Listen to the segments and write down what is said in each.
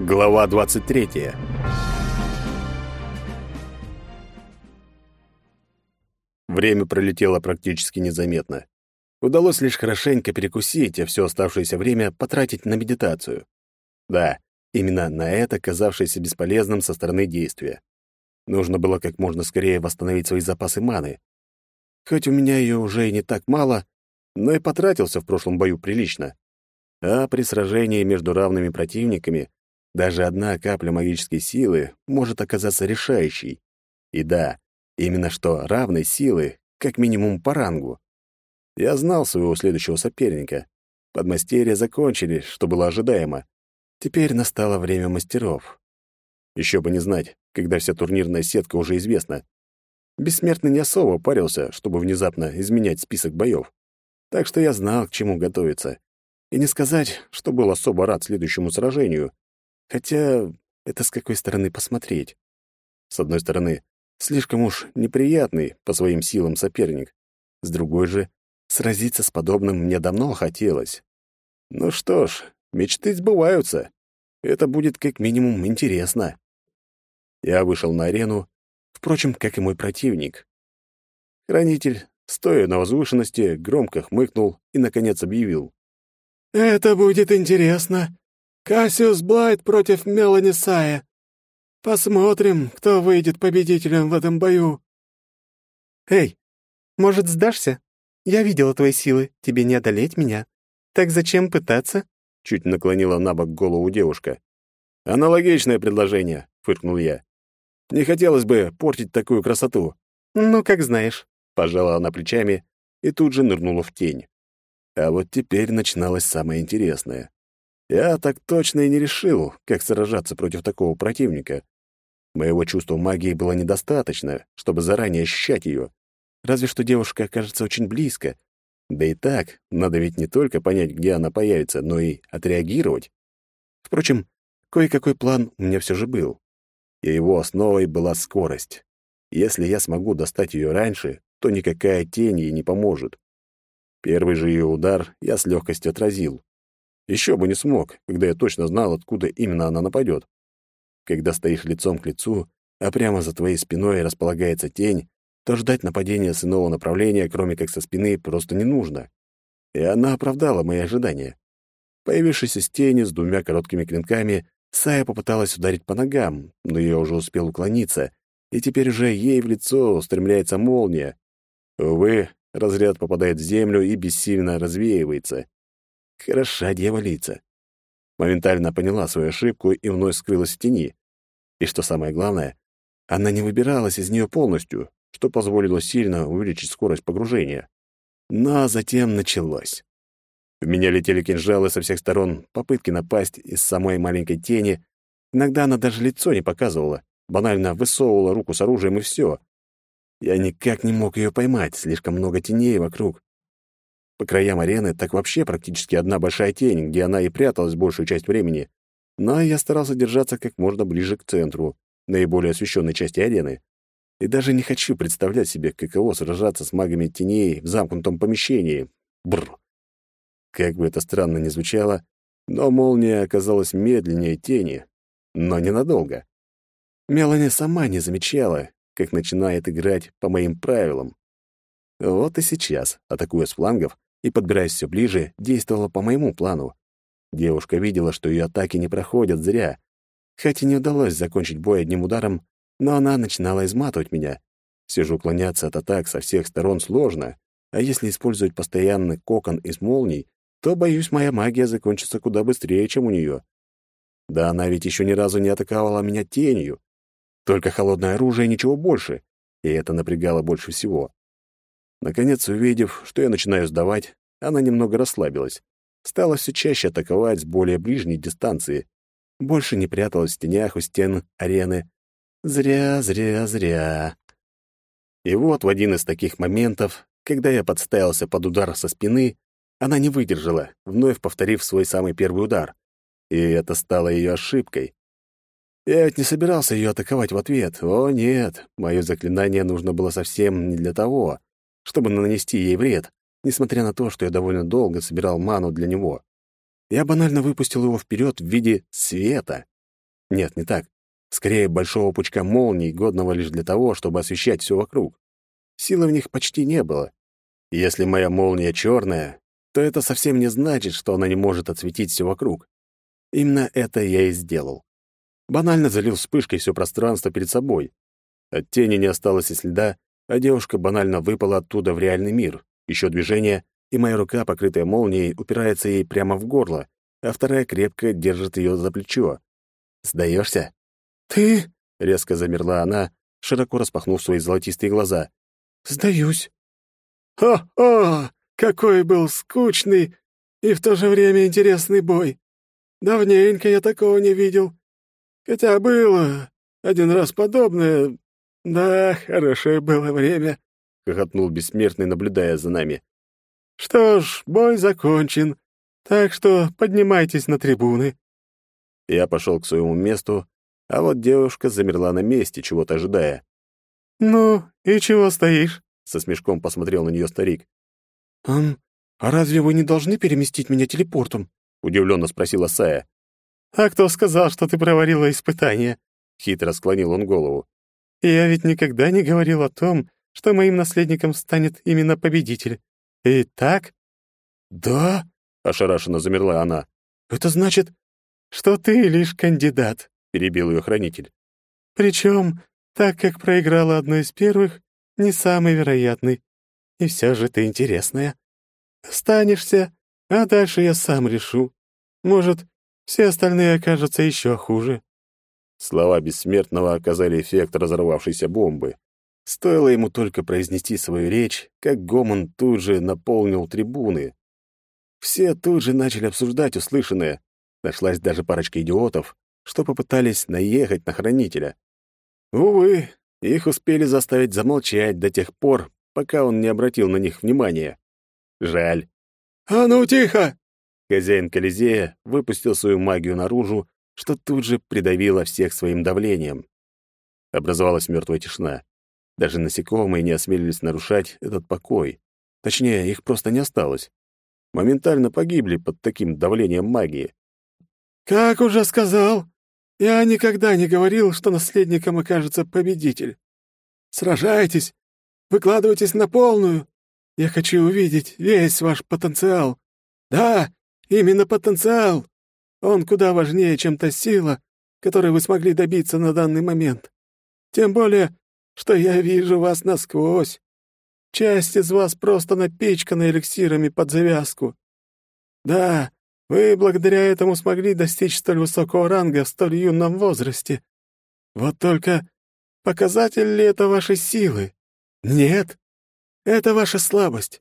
Глава 23. Время пролетело практически незаметно. Удалось лишь хорошенько перекусить, а все оставшееся время потратить на медитацию. Да, именно на это, казавшееся бесполезным со стороны действия. Нужно было как можно скорее восстановить свои запасы маны. Хоть у меня ее уже и не так мало, но и потратился в прошлом бою прилично. А при сражении между равными противниками даже одна капля магической силы может оказаться решающей. И да, именно что равной силы, как минимум по рангу. Я знал своего следующего соперника. Подмастерья закончили, что было ожидаемо. Теперь настало время мастеров. Еще бы не знать, когда вся турнирная сетка уже известна. Бессмертный не особо парился, чтобы внезапно изменять список боев. Так что я знал, к чему готовиться. И не сказать, что был особо рад следующему сражению. Хотя это с какой стороны посмотреть. С одной стороны, слишком уж неприятный по своим силам соперник. С другой же, сразиться с подобным мне давно хотелось. Ну что ж, мечты сбываются. Это будет как минимум интересно. Я вышел на арену, впрочем, как и мой противник. Хранитель, стоя на возвышенности, громко хмыкнул и, наконец, объявил. «Это будет интересно. Кассиус Блайт против Мелани Сая. Посмотрим, кто выйдет победителем в этом бою». «Эй, может, сдашься? Я видела твои силы, тебе не одолеть меня. Так зачем пытаться?» Чуть наклонила на бок голову девушка. «Аналогичное предложение», — фыркнул я. «Не хотелось бы портить такую красоту». «Ну, как знаешь», — пожала она плечами и тут же нырнула в тень. А вот теперь начиналось самое интересное. Я так точно и не решил, как сражаться против такого противника. Моего чувства магии было недостаточно, чтобы заранее ощущать ее. Разве что девушка окажется очень близко. Да и так, надо ведь не только понять, где она появится, но и отреагировать. Впрочем, кое-какой план у меня все же был. И его основой была скорость. Если я смогу достать ее раньше, то никакая тень ей не поможет. Первый же ее удар я с легкостью отразил. Еще бы не смог, когда я точно знал, откуда именно она нападет. Когда стоишь лицом к лицу, а прямо за твоей спиной располагается тень, то ждать нападения с иного направления, кроме как со спины, просто не нужно. И она оправдала мои ожидания. Появившись из тени с двумя короткими клинками, Сая попыталась ударить по ногам, но я уже успел уклониться, и теперь уже ей в лицо устремляется молния. Увы, разряд попадает в землю и бессильно развеивается. Хороша дьяволица. Моментально поняла свою ошибку и вновь скрылась в тени. И что самое главное, она не выбиралась из нее полностью, что позволило сильно увеличить скорость погружения. Но затем началось. В меня летели кинжалы со всех сторон, попытки напасть из самой маленькой тени. Иногда она даже лицо не показывала, банально высовывала руку с оружием и все. Я никак не мог ее поймать, слишком много теней вокруг. По краям арены так вообще практически одна большая тень, где она и пряталась большую часть времени. Но я старался держаться как можно ближе к центру, наиболее освещенной части арены. И даже не хочу представлять себе, каково сражаться с магами теней в замкнутом помещении. Бррр. Как бы это странно ни звучало, но молния оказалась медленнее тени, но ненадолго. Мелани сама не замечала, как начинает играть по моим правилам. Вот и сейчас, атакуя с флангов, и, подбираясь все ближе, действовала по моему плану. Девушка видела, что ее атаки не проходят зря. Хоть и не удалось закончить бой одним ударом, но она начинала изматывать меня. Же уклоняться от атак со всех сторон сложно, а если использовать постоянный кокон из молний, то, боюсь, моя магия закончится куда быстрее, чем у нее. Да она ведь еще ни разу не атаковала меня тенью. Только холодное оружие и ничего больше, и это напрягало больше всего. Наконец, увидев, что я начинаю сдавать, она немного расслабилась. Стала все чаще атаковать с более ближней дистанции. Больше не пряталась в тенях у стен арены. Зря, зря, зря. И вот в один из таких моментов, когда я подставился под удар со спины, она не выдержала, вновь повторив свой самый первый удар. И это стало ее ошибкой. Я ведь не собирался ее атаковать в ответ. О, нет, мое заклинание нужно было совсем не для того чтобы нанести ей вред, несмотря на то, что я довольно долго собирал ману для него. Я банально выпустил его вперед в виде света. Нет, не так. Скорее, большого пучка молний, годного лишь для того, чтобы освещать все вокруг. Силы в них почти не было. Если моя молния черная, то это совсем не значит, что она не может отсветить все вокруг. Именно это я и сделал. Банально залил вспышкой все пространство перед собой. От тени не осталось и следа, а девушка банально выпала оттуда в реальный мир. Еще движение, и моя рука, покрытая молнией, упирается ей прямо в горло, а вторая крепко держит ее за плечо. «Сдаешься?» «Ты...» — резко замерла она, широко распахнув свои золотистые глаза. «Сдаюсь». «О-о! Какой был скучный и в то же время интересный бой! Давненько я такого не видел. Хотя было один раз подобное. Да, хорошее было время», — хохотнул бессмертный, наблюдая за нами. «Что ж, бой закончен, так что поднимайтесь на трибуны». Я пошел к своему месту, а вот девушка замерла на месте, чего-то ожидая. «Ну, и чего стоишь?» — со смешком посмотрел на нее старик. «А, а разве вы не должны переместить меня телепортом?» — удивленно спросила Сая. «А кто сказал, что ты провалила испытание?» — хитро склонил он голову. «Я ведь никогда не говорил о том, что моим наследником станет именно победитель. И так?» «Да?» — ошарашенно замерла она. «Это значит, что ты лишь кандидат», — перебил ее хранитель. «Причем, так как проиграла одно из первых, не самый вероятный. И все же ты интересная. Останешься, а дальше я сам решу. Может, все остальные окажутся еще хуже». Слова бессмертного оказали эффект разорвавшейся бомбы. Стоило ему только произнести свою речь, как гомон тут же наполнил трибуны. Все тут же начали обсуждать услышанное. Нашлась даже парочка идиотов, что попытались наехать на хранителя. Увы, их успели заставить замолчать до тех пор, пока он не обратил на них внимания. Жаль. «А ну, тихо!» Хозяин Колизея выпустил свою магию наружу, что тут же придавило всех своим давлением. Образовалась мертвая тишина. Даже насекомые не осмелились нарушать этот покой. Точнее, их просто не осталось. Моментально погибли под таким давлением магии. «Как уже сказал, я никогда не говорил, что наследником окажется победитель. Сражайтесь, выкладывайтесь на полную. Я хочу увидеть весь ваш потенциал. Да, именно потенциал. Он куда важнее, чем та сила, которой вы смогли добиться на данный момент. Тем более, что я вижу вас насквозь. Часть из вас просто напичкана эликсирами под завязку. Да, вы благодаря этому смогли достичь столь высокого ранга в столь юном возрасте. Вот только показатель ли это вашей силы? Нет, это ваша слабость.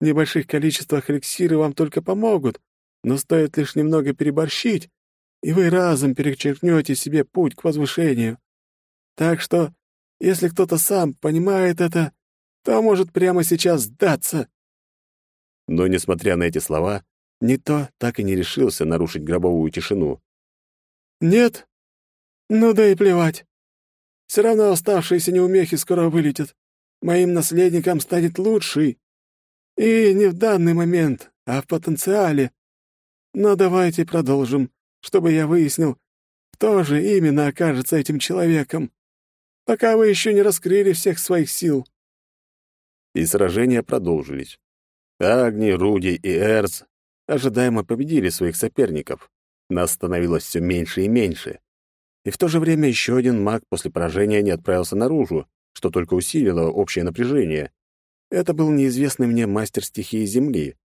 В небольших количествах эликсиры вам только помогут, но стоит лишь немного переборщить, и вы разом перечеркнете себе путь к возвышению. Так что, если кто-то сам понимает это, то может прямо сейчас сдаться». Но, несмотря на эти слова, Никто так и не решился нарушить гробовую тишину. «Нет? Ну да и плевать. Все равно оставшиеся неумехи скоро вылетят. Моим наследником станет лучший. И не в данный момент, а в потенциале. Но давайте продолжим, чтобы я выяснил, кто же именно окажется этим человеком, пока вы еще не раскрыли всех своих сил». И сражения продолжились. Агни, Руди и Эрц ожидаемо победили своих соперников. Нас становилось все меньше и меньше. И в то же время еще один маг после поражения не отправился наружу, что только усилило общее напряжение. Это был неизвестный мне мастер стихии Земли.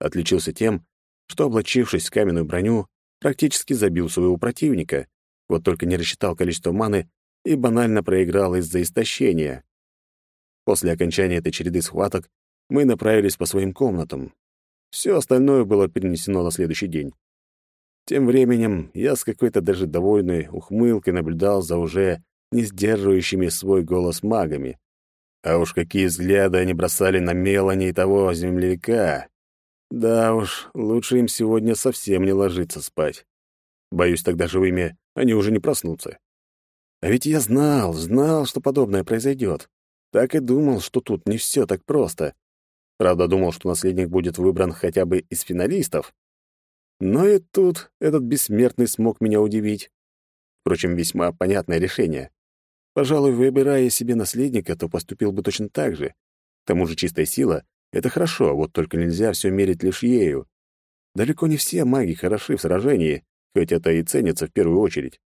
Отличился тем, что, облачившись в каменную броню, практически забил своего противника, вот только не рассчитал количество маны и банально проиграл из-за истощения. После окончания этой череды схваток мы направились по своим комнатам. Все остальное было перенесено на следующий день. Тем временем я с какой-то даже довольной ухмылкой наблюдал за уже не сдерживающими свой голос магами. А уж какие взгляды они бросали на Мелани и того земляка. Да уж, лучше им сегодня совсем не ложиться спать. Боюсь, тогда живыми они уже не проснутся. А ведь я знал, знал, что подобное произойдет. Так и думал, что тут не все так просто. Правда, думал, что наследник будет выбран хотя бы из финалистов. Но и тут этот бессмертный смог меня удивить. Впрочем, весьма понятное решение. Пожалуй, выбирая себе наследника, то поступил бы точно так же. К тому же чистая сила — это хорошо, вот только нельзя все мерить лишь ею. Далеко не все маги хороши в сражении, хоть это и ценится в первую очередь.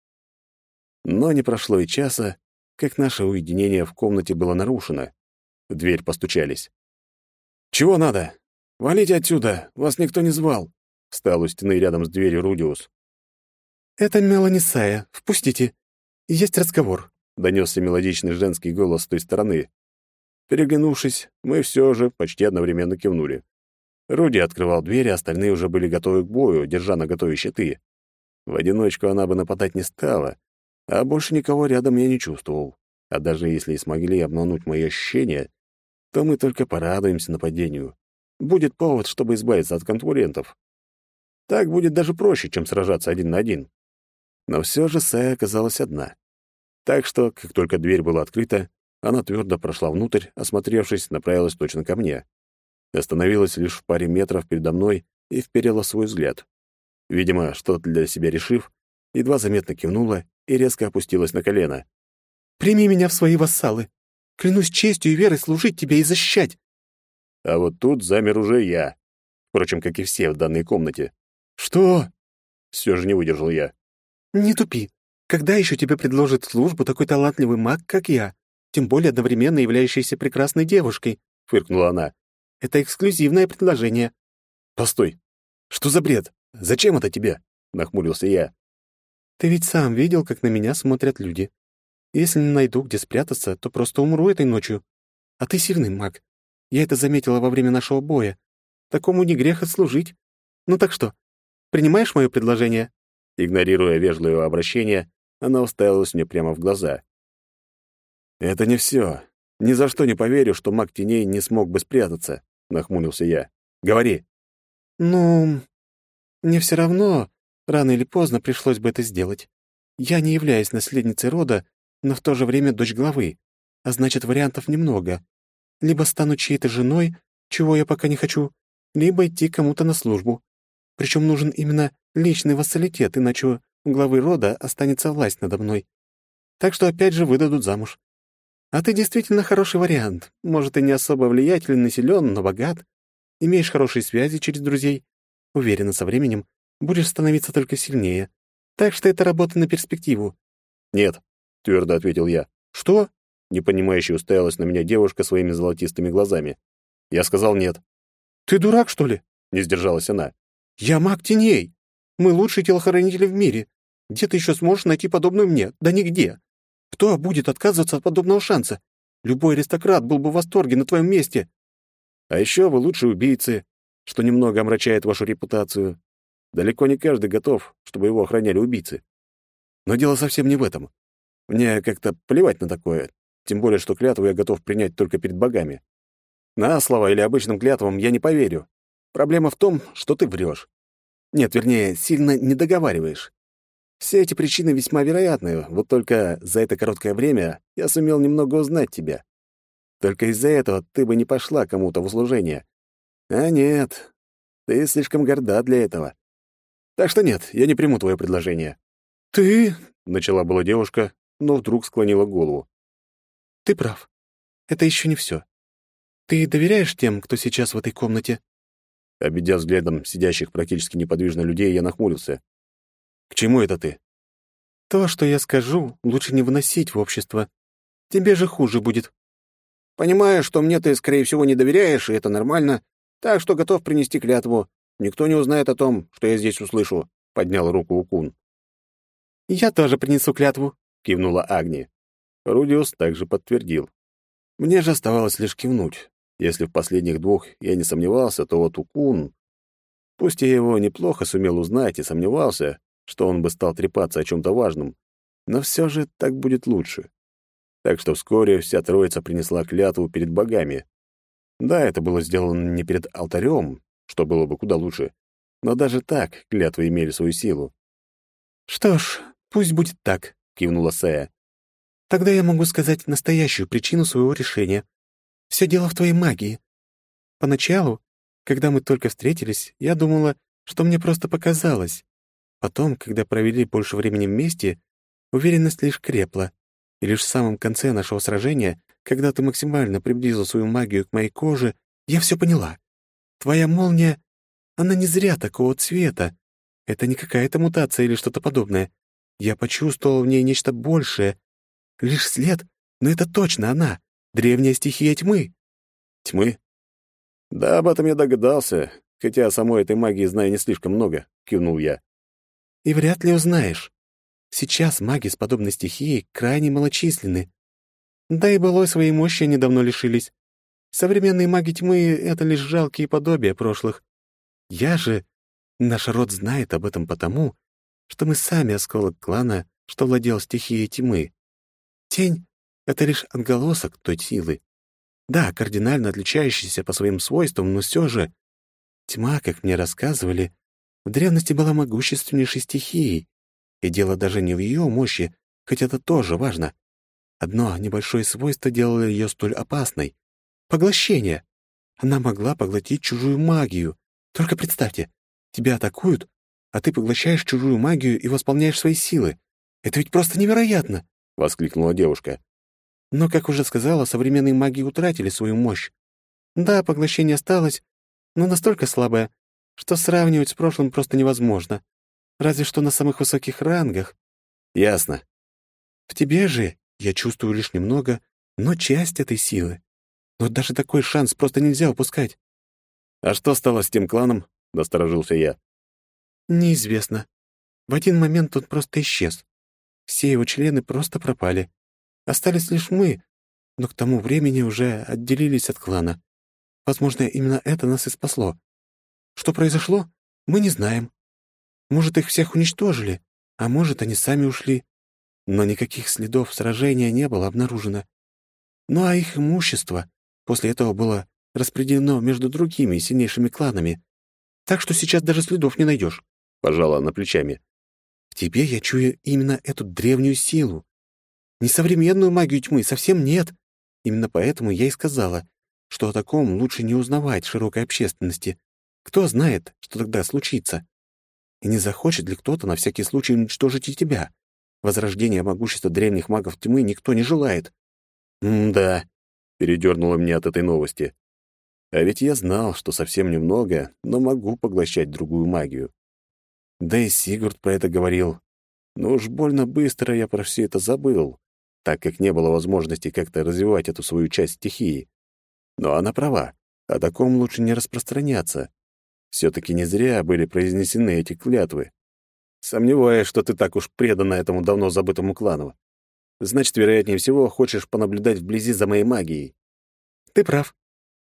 Но не прошло и часа, как наше уединение в комнате было нарушено. В дверь постучались. «Чего надо? Валите отсюда! Вас никто не звал!» Встал у стены рядом с дверью Рудиус. «Это Мелани Сая. Впустите. Есть разговор» донесся мелодичный женский голос с той стороны. Переглянувшись, мы все же почти одновременно кивнули. Руди открывал дверь, а остальные уже были готовы к бою, держа на готове щиты. В одиночку она бы нападать не стала, а больше никого рядом я не чувствовал. А даже если и смогли обмануть мои ощущения, то мы только порадуемся нападению. Будет повод, чтобы избавиться от конкурентов. Так будет даже проще, чем сражаться один на один. Но все же Сая оказалась одна. Так что, как только дверь была открыта, она твердо прошла внутрь, осмотревшись, направилась точно ко мне. Остановилась лишь в паре метров передо мной и вперила свой взгляд. Видимо, что-то для себя решив, едва заметно кивнула и резко опустилась на колено. «Прими меня в свои вассалы. Клянусь честью и верой служить тебе и защищать». А вот тут замер уже я. Впрочем, как и все в данной комнате. «Что?» Все же не выдержал я. «Не тупи. Когда еще тебе предложит службу такой талантливый маг, как я, тем более одновременно являющийся прекрасной девушкой?» — фыркнула она. «Это эксклюзивное предложение». «Постой! Что за бред? Зачем это тебе?» — нахмурился я. «Ты ведь сам видел, как на меня смотрят люди. Если не найду, где спрятаться, то просто умру этой ночью. А ты сильный маг. Я это заметила во время нашего боя. Такому не грех отслужить. Ну так что, принимаешь мое предложение?» Игнорируя вежливое обращение, она уставилась мне прямо в глаза. «Это не все. Ни за что не поверю, что маг теней не смог бы спрятаться», — нахмурился я. «Говори». «Ну, мне все равно, рано или поздно пришлось бы это сделать. Я не являюсь наследницей рода, но в то же время дочь главы, а значит, вариантов немного. Либо стану чьей-то женой, чего я пока не хочу, либо идти кому-то на службу. Причем нужен именно личный вассалитет, иначе у главы рода останется власть надо мной. Так что опять же выдадут замуж. А ты действительно хороший вариант. Может, и не особо влиятельный, силен, но богат. Имеешь хорошие связи через друзей. Уверена, со временем будешь становиться только сильнее. Так что это работа на перспективу». «Нет», — твердо ответил я. «Что?» — непонимающе уставилась на меня девушка своими золотистыми глазами. Я сказал «нет». «Ты дурак, что ли?» — не сдержалась она. «Я маг теней. Мы лучшие телохранители в мире. Где ты еще сможешь найти подобную мне? Да нигде. Кто будет отказываться от подобного шанса? Любой аристократ был бы в восторге на твоем месте. А еще вы лучшие убийцы, что немного омрачает вашу репутацию. Далеко не каждый готов, чтобы его охраняли убийцы. Но дело совсем не в этом. Мне как-то плевать на такое, тем более, что клятву я готов принять только перед богами. На слово или обычным клятвам я не поверю. Проблема в том, что ты врешь. Нет, вернее, сильно не договариваешь. Все эти причины весьма вероятны, вот только за это короткое время я сумел немного узнать тебя. Только из-за этого ты бы не пошла кому-то в услужение. А нет, ты слишком горда для этого. Так что нет, я не приму твое предложение. Ты, начала была девушка, но вдруг склонила голову. Ты прав. Это еще не все. Ты доверяешь тем, кто сейчас в этой комнате? Обидя взглядом сидящих практически неподвижно людей, я нахмурился. «К чему это ты?» «То, что я скажу, лучше не выносить в общество. Тебе же хуже будет». «Понимаю, что мне ты, скорее всего, не доверяешь, и это нормально, так что готов принести клятву. Никто не узнает о том, что я здесь услышу», — поднял руку Укун. «Я тоже принесу клятву», — кивнула Агни. Рудиус также подтвердил. Мне же оставалось лишь кивнуть. Если в последних двух я не сомневался, то вот Укун... Пусть я его неплохо сумел узнать и сомневался, что он бы стал трепаться о чем-то важном, но все же так будет лучше. Так что вскоре вся троица принесла клятву перед богами. Да, это было сделано не перед алтарем, что было бы куда лучше, но даже так клятвы имели свою силу. «Что ж, пусть будет так», — кивнула Сая. «Тогда я могу сказать настоящую причину своего решения. Все дело в твоей магии. Поначалу, когда мы только встретились, я думала, что мне просто показалось. Потом, когда провели больше времени вместе, Уверенность лишь крепла. И лишь в самом конце нашего сражения, когда ты максимально приблизил свою магию к моей коже, я все поняла. Твоя молния, она не зря такого цвета. Это не какая-то мутация или что-то подобное. Я почувствовал в ней нечто большее. Лишь след, но это точно она, древняя стихия тьмы. Тьмы? Да, об этом я догадался, хотя о самой этой магии знаю не слишком много, кивнул я. И вряд ли узнаешь. Сейчас маги с подобной стихией крайне малочисленны. Да и былой своей мощи они давно лишились. Современные маги тьмы — это лишь жалкие подобия прошлых. Я же... Наш род знает об этом потому, что мы сами осколок клана, что владел стихией тьмы. Тень — это лишь отголосок той силы. Да, кардинально отличающийся по своим свойствам, но все же... Тьма, как мне рассказывали, в древности была могущественнейшей стихией, и дело даже не в ее мощи, хоть это тоже важно. Одно небольшое свойство делало ее столь опасной — поглощение. Она могла поглотить чужую магию. Только представьте, тебя атакуют, а ты поглощаешь чужую магию и восполняешь свои силы. Это ведь просто невероятно!» — воскликнула девушка. Но, как уже сказала, современные маги утратили свою мощь. Да, поглощение осталось, но настолько слабое, что сравнивать с прошлым просто невозможно. Разве что на самых высоких рангах. Ясно. В тебе же я чувствую лишь немного, но часть этой силы. Но даже такой шанс просто нельзя упускать. А что стало с тем кланом? Насторожился я. Неизвестно. В один момент он просто исчез. Все его члены просто пропали. Остались лишь мы, но к тому времени уже отделились от клана. Возможно, именно это нас и спасло. Что произошло, мы не знаем. Может, их всех уничтожили, а может, они сами ушли. Но никаких следов сражения не было обнаружено. Ну а их имущество после этого было распределено между другими сильнейшими кланами. Так что сейчас даже следов не найдешь. Пожала на плечами. В тебе я чую именно эту древнюю силу. Несовременную магию тьмы совсем нет. Именно поэтому я и сказала, что о таком лучше не узнавать широкой общественности. Кто знает, что тогда случится? И не захочет ли кто-то на всякий случай уничтожить и тебя? Возрождение могущества древних магов тьмы никто не желает. «М-да», — передернуло мне от этой новости. А ведь я знал, что совсем немного, но могу поглощать другую магию. Да и Сигурд про это говорил. Но уж больно быстро я про все это забыл так как не было возможности как-то развивать эту свою часть стихии. Но она права, о таком лучше не распространяться. Все-таки не зря были произнесены эти клятвы. Сомневаюсь, что ты так уж предана этому давно забытому клану. Значит, вероятнее всего, хочешь понаблюдать вблизи за моей магией. Ты прав.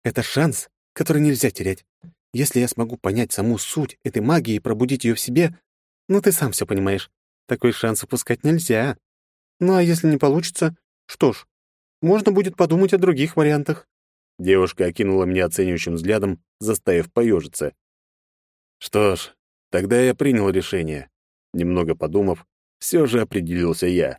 Это шанс, который нельзя терять. Если я смогу понять саму суть этой магии и пробудить ее в себе, ну ты сам все понимаешь. Такой шанс упускать нельзя. Ну а если не получится, что ж, можно будет подумать о других вариантах. Девушка окинула меня оценивающим взглядом, заставив поежиться. Что ж, тогда я принял решение. Немного подумав, все же определился я.